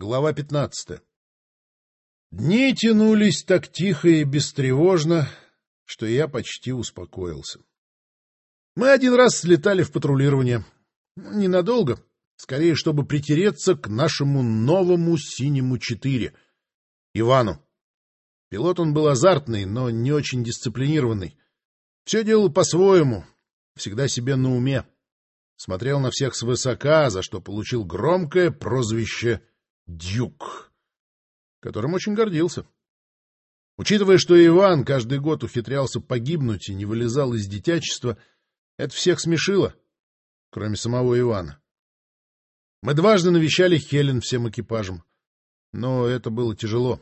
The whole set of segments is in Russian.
Глава пятнадцатая Дни тянулись так тихо и бестревожно, что я почти успокоился. Мы один раз слетали в патрулирование. Ненадолго, скорее, чтобы притереться к нашему новому синему четыре Ивану. Пилот он был азартный, но не очень дисциплинированный. Все делал по-своему, всегда себе на уме. Смотрел на всех свысока, за что получил громкое прозвище Дюк, которым очень гордился. Учитывая, что Иван каждый год ухитрялся погибнуть и не вылезал из детячества, это всех смешило, кроме самого Ивана. Мы дважды навещали Хелен всем экипажем, но это было тяжело.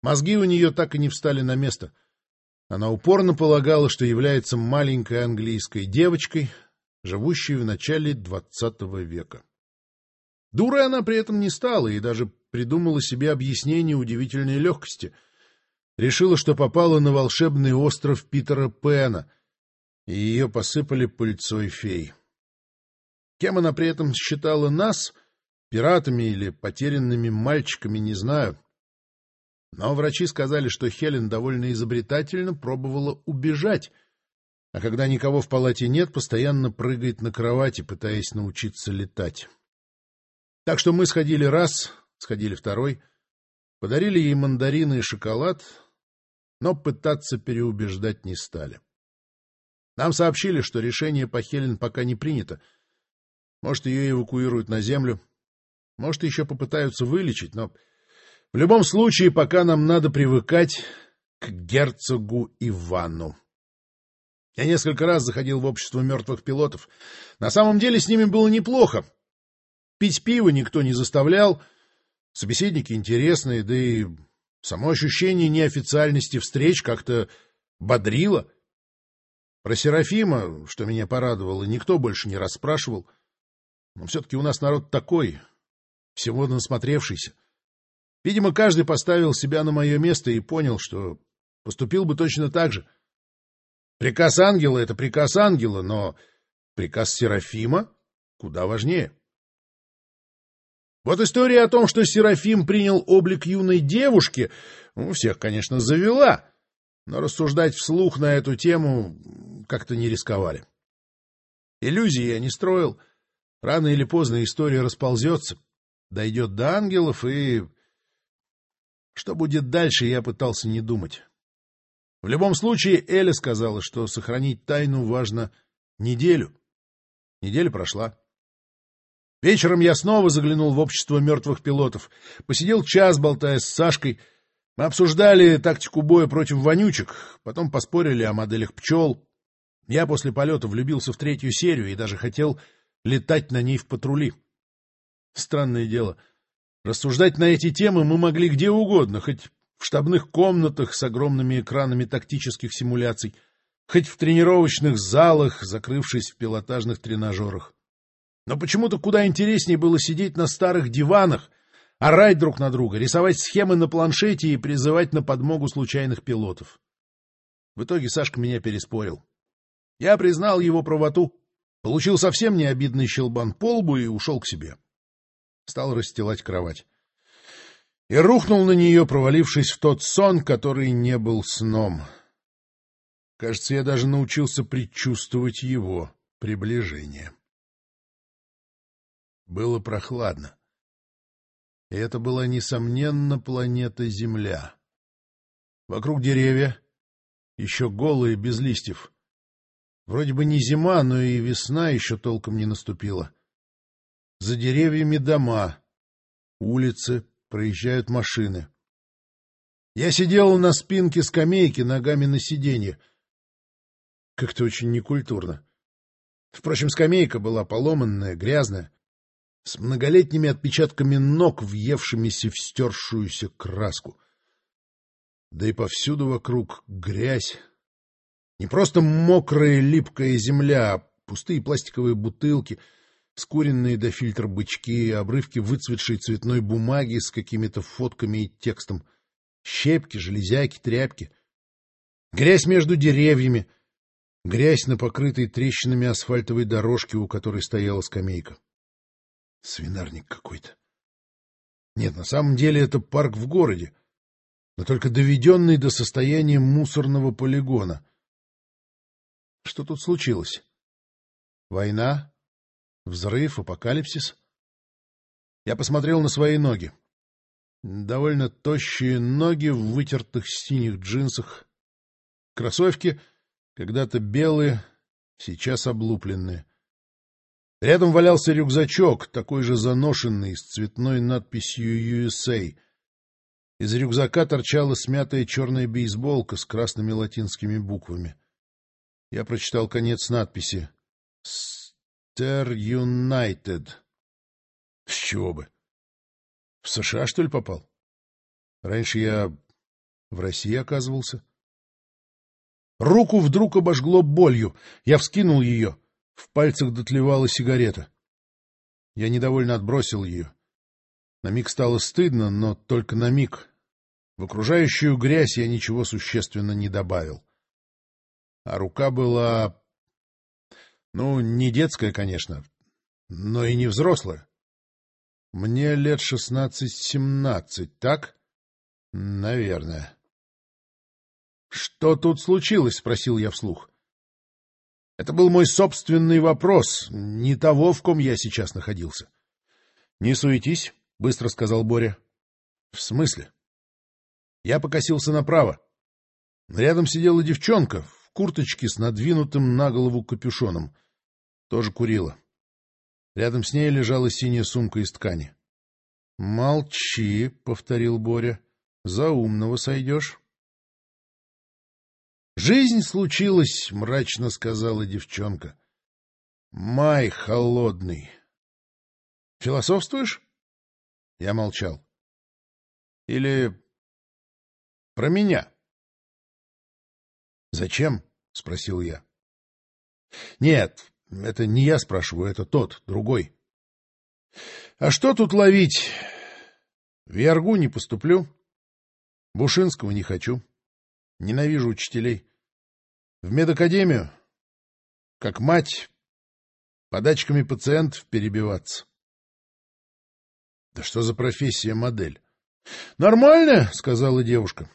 Мозги у нее так и не встали на место. Она упорно полагала, что является маленькой английской девочкой, живущей в начале двадцатого века. Дурой она при этом не стала и даже придумала себе объяснение удивительной легкости. Решила, что попала на волшебный остров Питера Пэна, и ее посыпали пыльцой фей. Кем она при этом считала нас, пиратами или потерянными мальчиками, не знаю. Но врачи сказали, что Хелен довольно изобретательно пробовала убежать, а когда никого в палате нет, постоянно прыгает на кровати, пытаясь научиться летать. Так что мы сходили раз, сходили второй, подарили ей мандарины и шоколад, но пытаться переубеждать не стали. Нам сообщили, что решение по Хелен пока не принято. Может, ее эвакуируют на землю, может, еще попытаются вылечить, но в любом случае пока нам надо привыкать к герцогу Ивану. Я несколько раз заходил в общество мертвых пилотов. На самом деле с ними было неплохо. Пить пиво никто не заставлял, собеседники интересные, да и само ощущение неофициальности встреч как-то бодрило. Про Серафима, что меня порадовало, никто больше не расспрашивал. Но все-таки у нас народ такой, всего насмотревшийся. Видимо, каждый поставил себя на мое место и понял, что поступил бы точно так же. Приказ ангела — это приказ ангела, но приказ Серафима куда важнее. Вот история о том, что Серафим принял облик юной девушки, ну, всех, конечно, завела, но рассуждать вслух на эту тему как-то не рисковали. Иллюзии я не строил. Рано или поздно история расползется, дойдет до ангелов, и... Что будет дальше, я пытался не думать. В любом случае, Эля сказала, что сохранить тайну важно неделю. Неделя прошла. Вечером я снова заглянул в общество мертвых пилотов. Посидел час, болтая с Сашкой. Мы обсуждали тактику боя против вонючек, потом поспорили о моделях пчел. Я после полета влюбился в третью серию и даже хотел летать на ней в патрули. Странное дело. Рассуждать на эти темы мы могли где угодно, хоть в штабных комнатах с огромными экранами тактических симуляций, хоть в тренировочных залах, закрывшись в пилотажных тренажерах. Но почему-то куда интереснее было сидеть на старых диванах, орать друг на друга, рисовать схемы на планшете и призывать на подмогу случайных пилотов. В итоге Сашка меня переспорил. Я признал его правоту, получил совсем необидный щелбан по лбу и ушел к себе. Стал расстилать кровать. И рухнул на нее, провалившись в тот сон, который не был сном. Кажется, я даже научился предчувствовать его приближение. Было прохладно. И это была, несомненно, планета Земля. Вокруг деревья, еще голые, без листьев. Вроде бы не зима, но и весна еще толком не наступила. За деревьями дома, улицы, проезжают машины. Я сидел на спинке скамейки, ногами на сиденье. Как-то очень некультурно. Впрочем, скамейка была поломанная, грязная с многолетними отпечатками ног, въевшимися в стершуюся краску. Да и повсюду вокруг грязь. Не просто мокрая липкая земля, а пустые пластиковые бутылки, скуренные до фильтра бычки, обрывки выцветшей цветной бумаги с какими-то фотками и текстом, щепки, железяки, тряпки. Грязь между деревьями, грязь на покрытой трещинами асфальтовой дорожке, у которой стояла скамейка. Свинарник какой-то. Нет, на самом деле это парк в городе, но только доведенный до состояния мусорного полигона. Что тут случилось? Война? Взрыв? Апокалипсис? Я посмотрел на свои ноги. Довольно тощие ноги в вытертых синих джинсах. Кроссовки, когда-то белые, сейчас облупленные. Рядом валялся рюкзачок, такой же заношенный, с цветной надписью USA. Из рюкзака торчала смятая черная бейсболка с красными латинскими буквами. Я прочитал конец надписи. «Стер Юнайтед». С чего бы? В США, что ли, попал? Раньше я в России оказывался. Руку вдруг обожгло болью. Я вскинул ее. В пальцах дотлевала сигарета. Я недовольно отбросил ее. На миг стало стыдно, но только на миг. В окружающую грязь я ничего существенно не добавил. А рука была... Ну, не детская, конечно, но и не взрослая. Мне лет шестнадцать-семнадцать, так? Наверное. — Что тут случилось? — спросил я вслух. Это был мой собственный вопрос, не того, в ком я сейчас находился. — Не суетись, — быстро сказал Боря. — В смысле? Я покосился направо. Рядом сидела девчонка в курточке с надвинутым на голову капюшоном. Тоже курила. Рядом с ней лежала синяя сумка из ткани. — Молчи, — повторил Боря. — За умного сойдешь. «Жизнь случилась», — мрачно сказала девчонка. «Май холодный». «Философствуешь?» Я молчал. «Или про меня?» «Зачем?» — спросил я. «Нет, это не я спрашиваю, это тот, другой». «А что тут ловить? В Яргу не поступлю, Бушинского не хочу». Ненавижу учителей. В медакадемию, как мать, подачками пациентов перебиваться. Да что за профессия модель? Нормально, сказала девушка.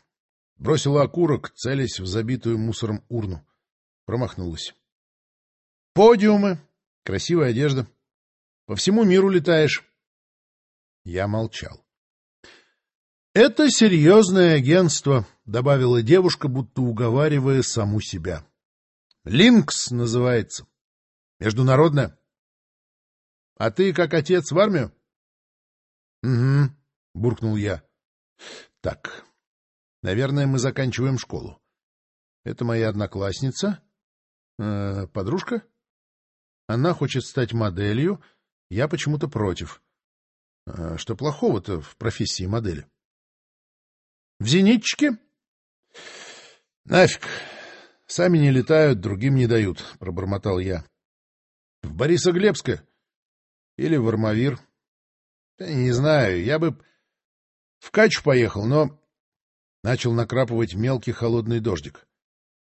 Бросила окурок, целясь в забитую мусором урну. Промахнулась. Подиумы, красивая одежда. По всему миру летаешь. Я молчал. Это серьезное агентство, добавила девушка, будто уговаривая саму себя. Линкс называется. Международная. А ты, как отец, в армию? Угу, буркнул я. Так, наверное, мы заканчиваем школу. Это моя одноклассница, э, подружка. Она хочет стать моделью, я почему-то против. А что плохого-то в профессии модели? В зенитчике — Нафиг. Сами не летают, другим не дают, — пробормотал я. — В Борисоглебское? Или в Армавир? — Не знаю, я бы в Качу поехал, но... Начал накрапывать мелкий холодный дождик.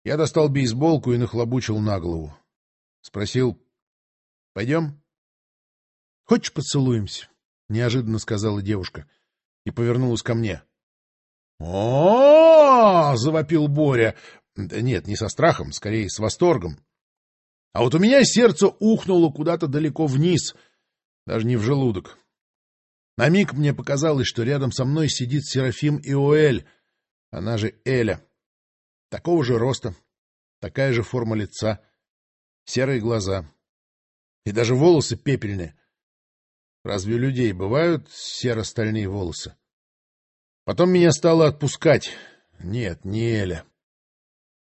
Я достал бейсболку и нахлобучил на голову. Спросил, — Пойдем? — Хочешь поцелуемся? — неожиданно сказала девушка и повернулась ко мне. — о, завопил Боря. Нет, не со страхом, скорее с восторгом. А вот у меня сердце ухнуло куда-то далеко вниз, даже не в желудок. На миг мне показалось, что рядом со мной сидит Серафим Иоэль, она же Эля. Такого же роста, такая же форма лица, серые глаза. И даже волосы пепельные. Разве у людей бывают серо-стальные волосы? Потом меня стало отпускать. Нет, не Эля.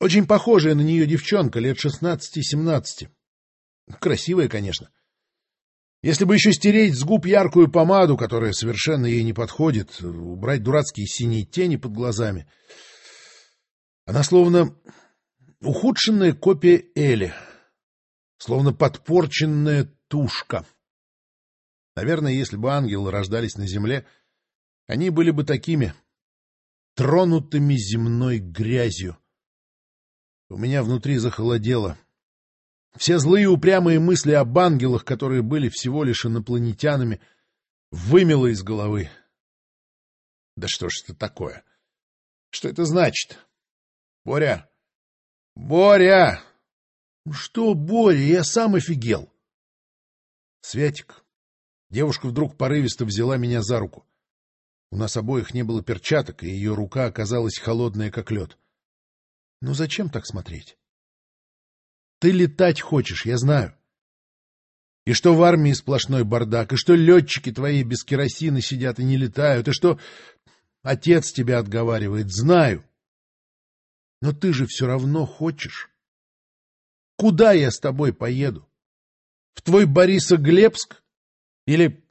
Очень похожая на нее девчонка, лет шестнадцати-семнадцати. Красивая, конечно. Если бы еще стереть с губ яркую помаду, которая совершенно ей не подходит, убрать дурацкие синие тени под глазами. Она словно ухудшенная копия Эли, словно подпорченная тушка. Наверное, если бы ангелы рождались на земле, они были бы такими, тронутыми земной грязью. У меня внутри захолодело. Все злые упрямые мысли об ангелах, которые были всего лишь инопланетянами, вымело из головы. Да что ж это такое? Что это значит? Боря! Боря! Ну что, Боря, я сам офигел. Святик. Девушка вдруг порывисто взяла меня за руку. У нас обоих не было перчаток, и ее рука оказалась холодная, как лед. Ну зачем так смотреть? Ты летать хочешь, я знаю. И что в армии сплошной бардак, и что летчики твои без керосина сидят и не летают, и что отец тебя отговаривает, знаю. Но ты же все равно хочешь. Куда я с тобой поеду? В твой Борисоглебск? Или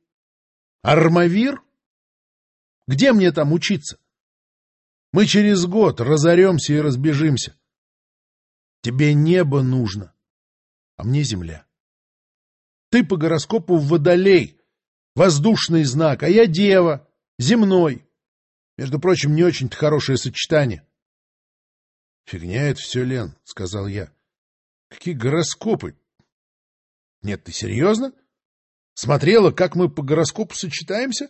Армавир? Где мне там учиться? Мы через год разоремся и разбежимся. Тебе небо нужно, а мне земля. Ты по гороскопу водолей, воздушный знак, а я дева, земной. Между прочим, не очень-то хорошее сочетание. — Фигня это все, Лен, — сказал я. — Какие гороскопы? — Нет, ты серьезно? Смотрела, как мы по гороскопу сочетаемся?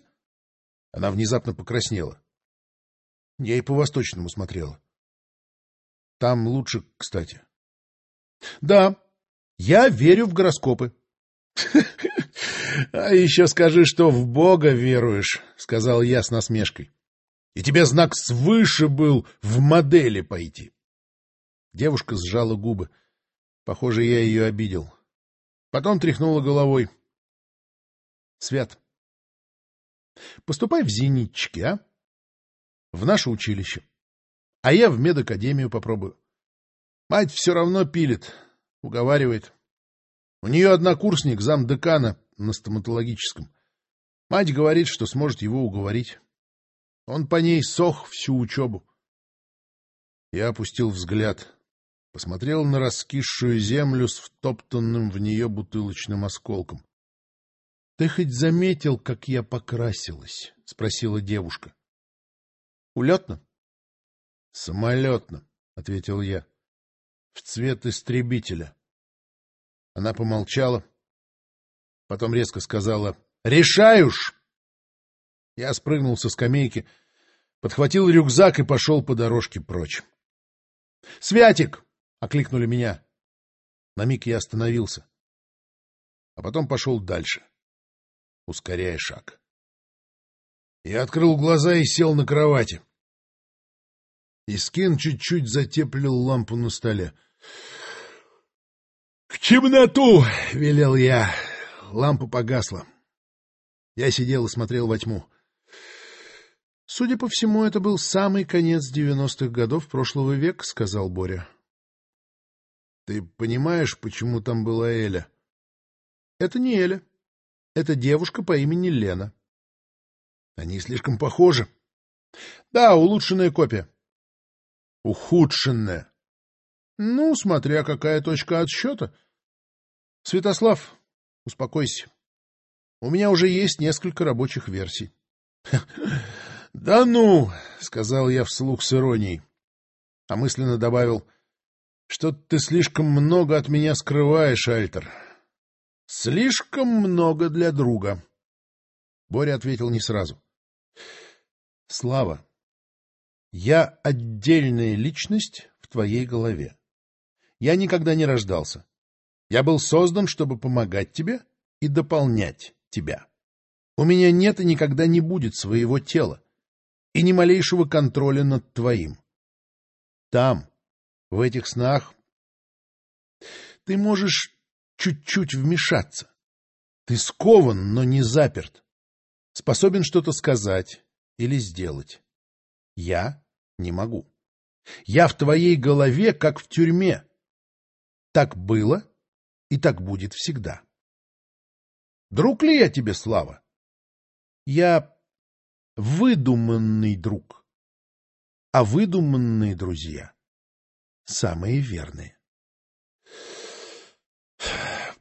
Она внезапно покраснела. Я и по-восточному смотрела. Там лучше, кстати. — Да, я верю в гороскопы. — А еще скажи, что в Бога веруешь, — сказал я с насмешкой. — И тебе знак свыше был в модели пойти. Девушка сжала губы. Похоже, я ее обидел. Потом тряхнула головой. — Свят, поступай в зенитчики, а? В наше училище. А я в медакадемию попробую. Мать все равно пилит, уговаривает. У нее однокурсник, зам декана на стоматологическом. Мать говорит, что сможет его уговорить. Он по ней сох всю учебу. Я опустил взгляд, посмотрел на раскисшую землю с втоптанным в нее бутылочным осколком. — Ты хоть заметил, как я покрасилась? — спросила девушка. — Улетно? — Самолетно, — ответил я. — В цвет истребителя. Она помолчала, потом резко сказала «Решаюш!». Я спрыгнул со скамейки, подхватил рюкзак и пошел по дорожке прочь. «Святик!» — окликнули меня. На миг я остановился, а потом пошел дальше, ускоряя шаг. Я открыл глаза и сел на кровати. Искин чуть-чуть затеплил лампу на столе. — К темноту! — велел я. Лампа погасла. Я сидел и смотрел во тьму. Судя по всему, это был самый конец девяностых годов прошлого века, — сказал Боря. — Ты понимаешь, почему там была Эля? — Это не Эля. Это девушка по имени Лена. — Они слишком похожи. — Да, улучшенная копия. — Ухудшенная. Ну, смотря какая точка отсчета. Святослав, успокойся. У меня уже есть несколько рабочих версий. — Да ну, — сказал я вслух с иронией, а мысленно добавил, — что ты слишком много от меня скрываешь, Альтер. Слишком много для друга. Боря ответил не сразу. — Слава, я отдельная личность в твоей голове. Я никогда не рождался. Я был создан, чтобы помогать тебе и дополнять тебя. У меня нет и никогда не будет своего тела и ни малейшего контроля над твоим. Там, в этих снах, ты можешь чуть-чуть вмешаться. Ты скован, но не заперт. Способен что-то сказать или сделать. Я не могу. Я в твоей голове, как в тюрьме. Так было и так будет всегда. Друг ли я тебе, Слава? Я выдуманный друг. А выдуманные друзья самые верные.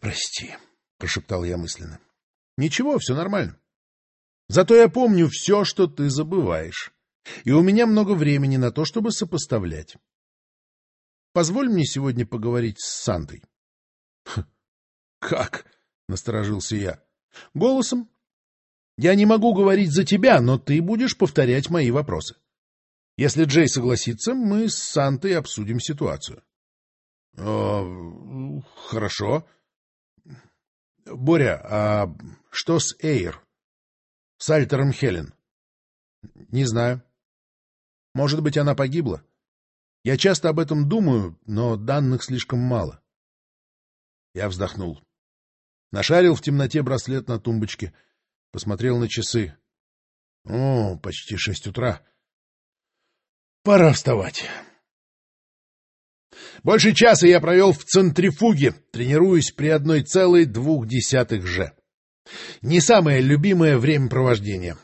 «Прости», — прошептал я мысленно. «Ничего, все нормально. Зато я помню все, что ты забываешь, и у меня много времени на то, чтобы сопоставлять. Позволь мне сегодня поговорить с Сантой. — Как? — насторожился я. — Голосом. Я не могу говорить за тебя, но ты будешь повторять мои вопросы. Если Джей согласится, мы с Сантой обсудим ситуацию. Э, — Хорошо. — Боря, а что с Эйр? С Альтером Хелен? — Не знаю. Может быть, она погибла? Я часто об этом думаю, но данных слишком мало. Я вздохнул. Нашарил в темноте браслет на тумбочке, посмотрел на часы. О, почти шесть утра. Пора вставать. Больше часа я провел в центрифуге, тренируясь при одной целой двух десятых же. Не самое любимое времяпровождение.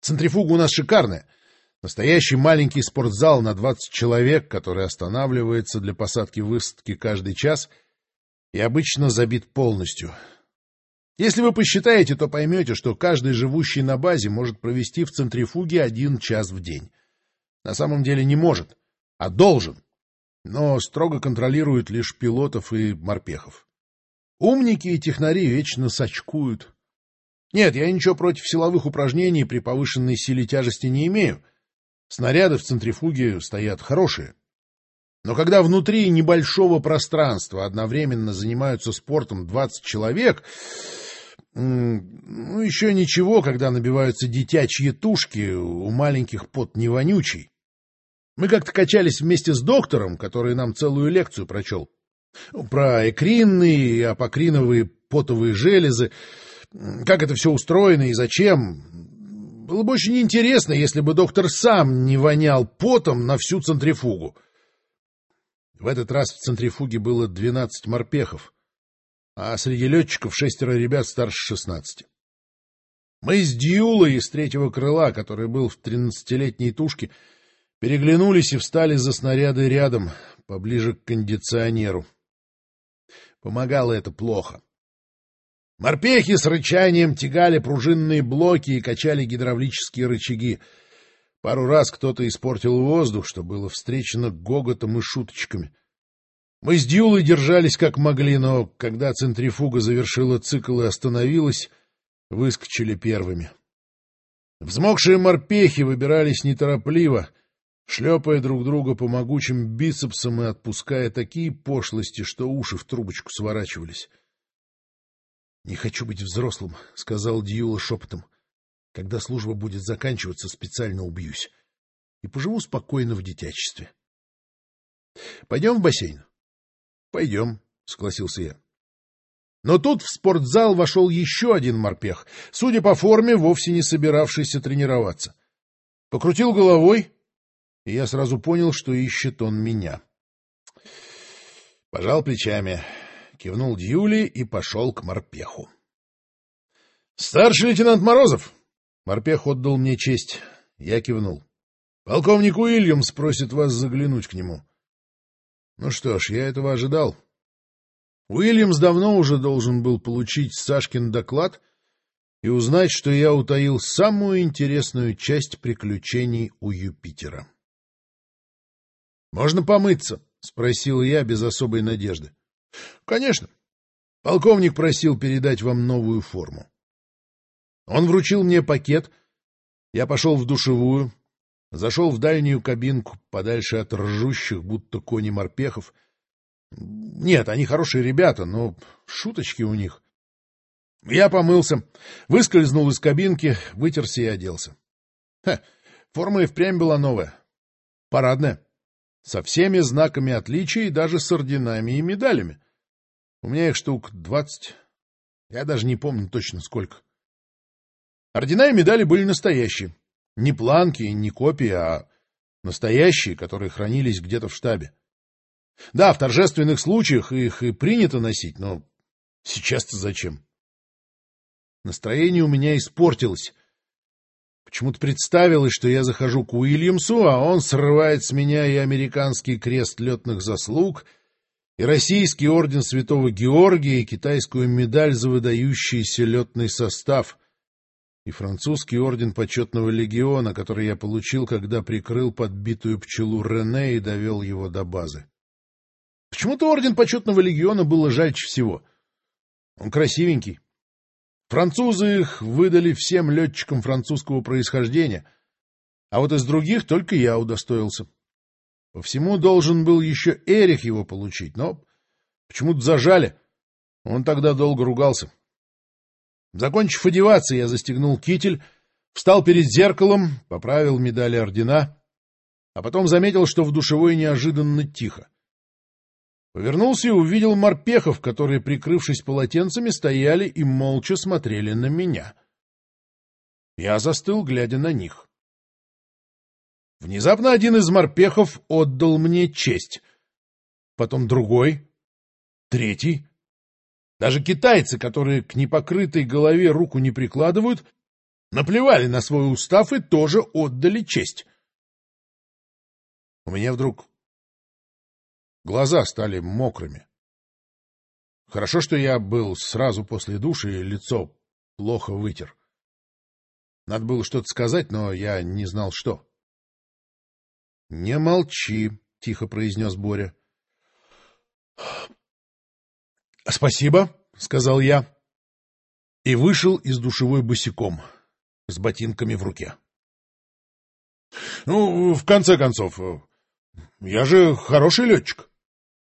Центрифуга у нас шикарная. Настоящий маленький спортзал на 20 человек, который останавливается для посадки-высадки каждый час и обычно забит полностью. Если вы посчитаете, то поймете, что каждый живущий на базе может провести в центрифуге один час в день. На самом деле не может, а должен но строго контролирует лишь пилотов и морпехов. Умники и технари вечно сочкуют. Нет, я ничего против силовых упражнений при повышенной силе тяжести не имею. Снаряды в центрифуге стоят хорошие. Но когда внутри небольшого пространства одновременно занимаются спортом 20 человек, ну, еще ничего, когда набиваются детячьи тушки, у маленьких пот не вонючий. Мы как-то качались вместе с доктором, который нам целую лекцию прочел. Про экринные и апокриновые потовые железы, как это все устроено и зачем. Было бы очень интересно, если бы доктор сам не вонял потом на всю центрифугу. В этот раз в центрифуге было двенадцать морпехов, а среди летчиков шестеро ребят старше шестнадцати. Мы с Дьюлой из третьего крыла, который был в тринадцатилетней тушке, Переглянулись и встали за снаряды рядом, поближе к кондиционеру. Помогало это плохо. Морпехи с рычанием тягали пружинные блоки и качали гидравлические рычаги. Пару раз кто-то испортил воздух, что было встречено гоготом и шуточками. Мы с Дюлой держались как могли, но когда центрифуга завершила цикл и остановилась, выскочили первыми. Взмокшие морпехи выбирались неторопливо — шлепая друг друга по могучим бицепсам и отпуская такие пошлости, что уши в трубочку сворачивались. — Не хочу быть взрослым, — сказал Дьюла шепотом. — Когда служба будет заканчиваться, специально убьюсь. И поживу спокойно в детячестве. — Пойдем в бассейн? — Пойдем, — согласился я. Но тут в спортзал вошел еще один морпех, судя по форме, вовсе не собиравшийся тренироваться. Покрутил головой, и я сразу понял, что ищет он меня. Пожал плечами, кивнул Дьюли и пошел к морпеху. — Старший лейтенант Морозов! Морпех отдал мне честь. Я кивнул. — Полковник Уильямс просит вас заглянуть к нему. Ну что ж, я этого ожидал. Уильямс давно уже должен был получить Сашкин доклад и узнать, что я утаил самую интересную часть приключений у Юпитера. — Можно помыться? — спросил я без особой надежды. — Конечно. Полковник просил передать вам новую форму. Он вручил мне пакет. Я пошел в душевую, зашел в дальнюю кабинку, подальше от ржущих, будто кони морпехов. Нет, они хорошие ребята, но шуточки у них. Я помылся, выскользнул из кабинки, вытерся и оделся. Ха, форма и впрямь была новая. Парадная со всеми знаками отличия и даже с орденами и медалями. У меня их штук двадцать. Я даже не помню точно сколько. Ордена и медали были настоящие. Не планки, не копии, а настоящие, которые хранились где-то в штабе. Да, в торжественных случаях их и принято носить, но сейчас-то зачем? Настроение у меня испортилось. Почему-то представилось, что я захожу к Уильямсу, а он срывает с меня и американский крест летных заслуг, и российский орден Святого Георгия, и китайскую медаль за выдающийся летный состав, и французский орден почетного легиона, который я получил, когда прикрыл подбитую пчелу Рене и довел его до базы. Почему-то орден почетного легиона было жальче всего. Он красивенький. Французы их выдали всем летчикам французского происхождения, а вот из других только я удостоился. По всему должен был еще Эрих его получить, но почему-то зажали. Он тогда долго ругался. Закончив одеваться, я застегнул китель, встал перед зеркалом, поправил медали ордена, а потом заметил, что в душевой неожиданно тихо. Повернулся и увидел морпехов, которые, прикрывшись полотенцами, стояли и молча смотрели на меня. Я застыл, глядя на них. Внезапно один из морпехов отдал мне честь. Потом другой, третий. Даже китайцы, которые к непокрытой голове руку не прикладывают, наплевали на свой устав и тоже отдали честь. У меня вдруг глаза стали мокрыми. Хорошо, что я был сразу после душа и лицо плохо вытер. Надо было что-то сказать, но я не знал, что. — Не молчи, — тихо произнес Боря. — Спасибо, — сказал я, и вышел из душевой босиком, с ботинками в руке. — Ну, в конце концов, я же хороший летчик.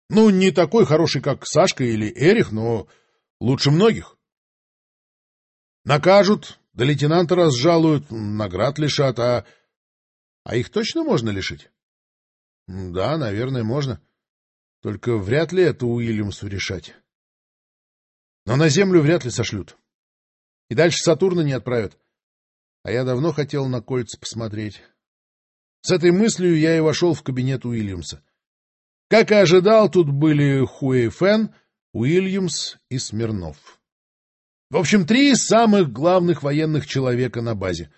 Ну, не такой хороший, как Сашка или Эрих, но лучше многих. Накажут, до лейтенанта разжалуют, наград лишат, а... А их точно можно лишить? Да, наверное, можно. Только вряд ли это Уильямсу решать. Но на землю вряд ли сошлют. И дальше Сатурна не отправят. А я давно хотел на кольца посмотреть. С этой мыслью я и вошел в кабинет Уильямса. Как и ожидал, тут были Хуэй Фэн, Уильямс и Смирнов. В общем, три самых главных военных человека на базе.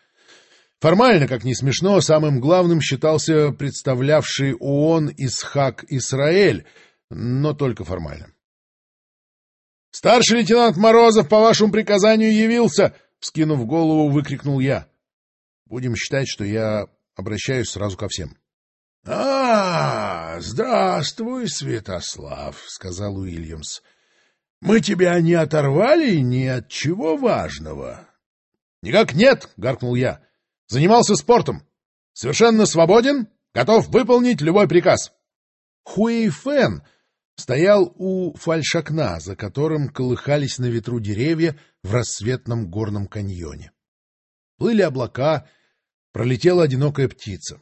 Формально, как ни смешно, самым главным считался представлявший ООН Исхак Исраэль, но только формально. — Старший лейтенант Морозов по вашему приказанию явился! — вскинув голову, выкрикнул я. Будем считать, что я обращаюсь сразу ко всем. — А, здравствуй, Святослав, — сказал Уильямс. — Мы тебя не оторвали ни от чего важного. — Никак нет, — гаркнул я. — Занимался спортом. Совершенно свободен, готов выполнить любой приказ. Хуэй Фэн стоял у фальшакна, за которым колыхались на ветру деревья в рассветном горном каньоне. Плыли облака, пролетела одинокая птица.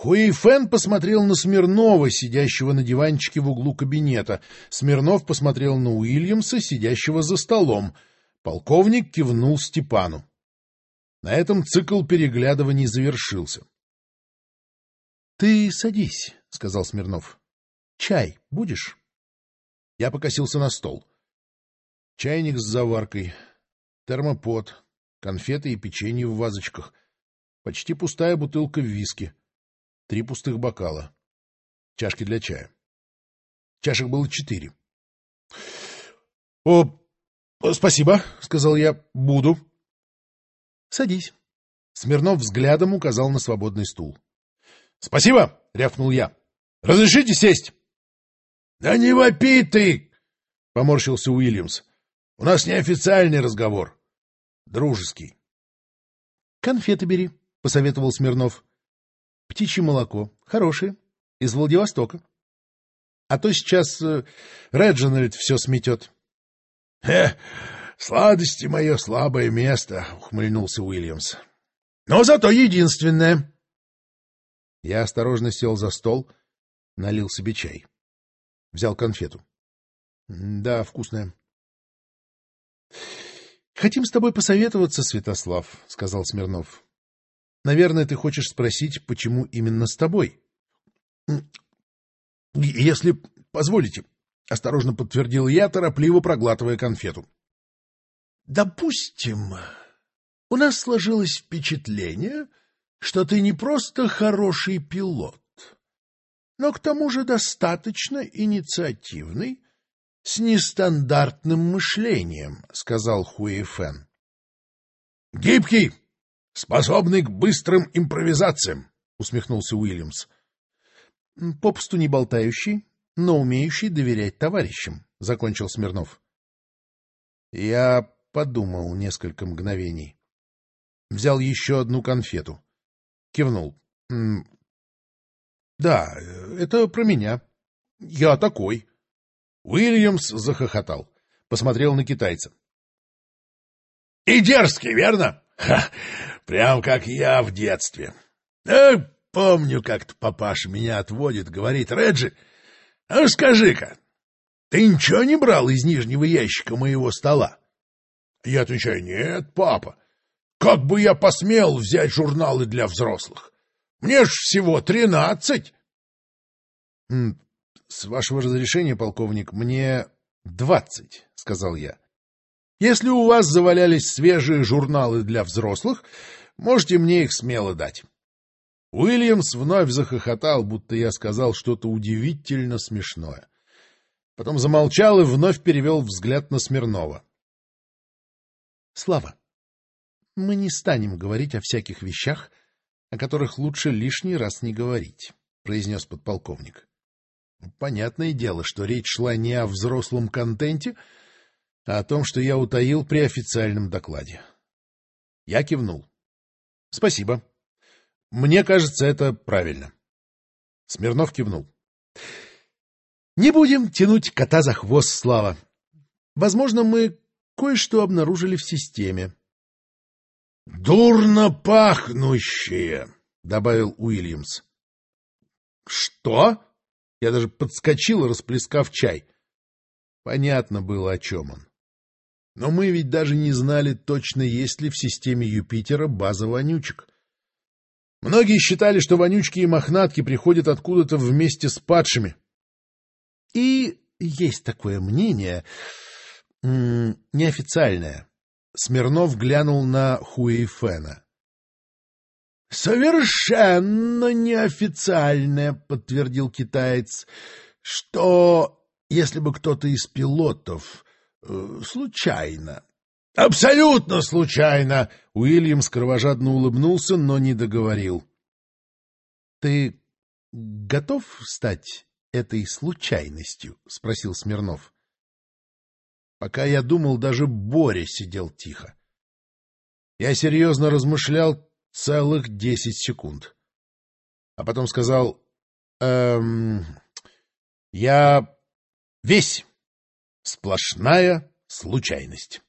Хуэйфен посмотрел на Смирнова, сидящего на диванчике в углу кабинета. Смирнов посмотрел на Уильямса, сидящего за столом. Полковник кивнул Степану. На этом цикл переглядываний завершился. — Ты садись, — сказал Смирнов. — Чай будешь? Я покосился на стол. Чайник с заваркой, термопод, конфеты и печенье в вазочках, почти пустая бутылка виски — три пустых бокала, чашки для чая. Чашек было четыре. — О, спасибо, — сказал я, — буду. — Садись. Смирнов взглядом указал на свободный стул. — Спасибо, — рявкнул я. — Разрешите сесть? — Да не вопи ты! — поморщился Уильямс. — У нас неофициальный разговор. Дружеский. — Конфеты бери, — посоветовал Смирнов. Птичье молоко. Хорошее. Из Владивостока. А то сейчас э, Реджинальд все сметет. — Хе, сладости — мое слабое место, — ухмыльнулся Уильямс. — Но зато единственное. Я осторожно сел за стол, налил себе чай. Взял конфету. — Да, вкусная. — Хотим с тобой посоветоваться, Святослав, — сказал Смирнов. Наверное, ты хочешь спросить, почему именно с тобой? — Если позволите, — осторожно подтвердил я, торопливо проглатывая конфету. — Допустим, у нас сложилось впечатление, что ты не просто хороший пилот, но к тому же достаточно инициативный, с нестандартным мышлением, — сказал Хуэйфен. — Гибкий, — Способный к быстрым импровизациям, — усмехнулся Уильямс. — Попусту не болтающий, но умеющий доверять товарищам, — закончил Смирнов. Я подумал несколько мгновений. Взял еще одну конфету. Кивнул. — Да, это про меня. Я такой. Уильямс захохотал. Посмотрел на китайца. — И дерзкий, верно? Ха, прям как я в детстве. Э, помню, как-то папаша меня отводит, говорит, Реджи, а скажи-ка, ты ничего не брал из нижнего ящика моего стола? Я отвечаю, нет, папа. Как бы я посмел взять журналы для взрослых? Мне ж всего тринадцать. — С вашего разрешения, полковник, мне двадцать, — сказал я. — Если у вас завалялись свежие журналы для взрослых, можете мне их смело дать. Уильямс вновь захохотал, будто я сказал что-то удивительно смешное. Потом замолчал и вновь перевел взгляд на Смирнова. — Слава, мы не станем говорить о всяких вещах, о которых лучше лишний раз не говорить, — произнес подполковник. Понятное дело, что речь шла не о взрослом контенте, а о том, что я утаил при официальном докладе. Я кивнул. — Спасибо. Мне кажется, это правильно. Смирнов кивнул. — Не будем тянуть кота за хвост, Слава. Возможно, мы кое-что обнаружили в системе. — Дурно пахнущие, — добавил Уильямс. — Что? Я даже подскочил, расплескав чай. Понятно было, о чем он. Но мы ведь даже не знали точно, есть ли в системе Юпитера база вонючек. Многие считали, что вонючки и мохнатки приходят откуда-то вместе с падшими. И есть такое мнение, неофициальное. Смирнов глянул на Хуэйфена. — Совершенно неофициальное, — подтвердил китаец, — что если бы кто-то из пилотов случайно — Абсолютно случайно! — Уильямс кровожадно улыбнулся, но не договорил. — Ты готов стать этой случайностью? — спросил Смирнов. Пока я думал, даже Боря сидел тихо. Я серьезно размышлял целых десять секунд. А потом сказал, эм, я весь сплошная случайность.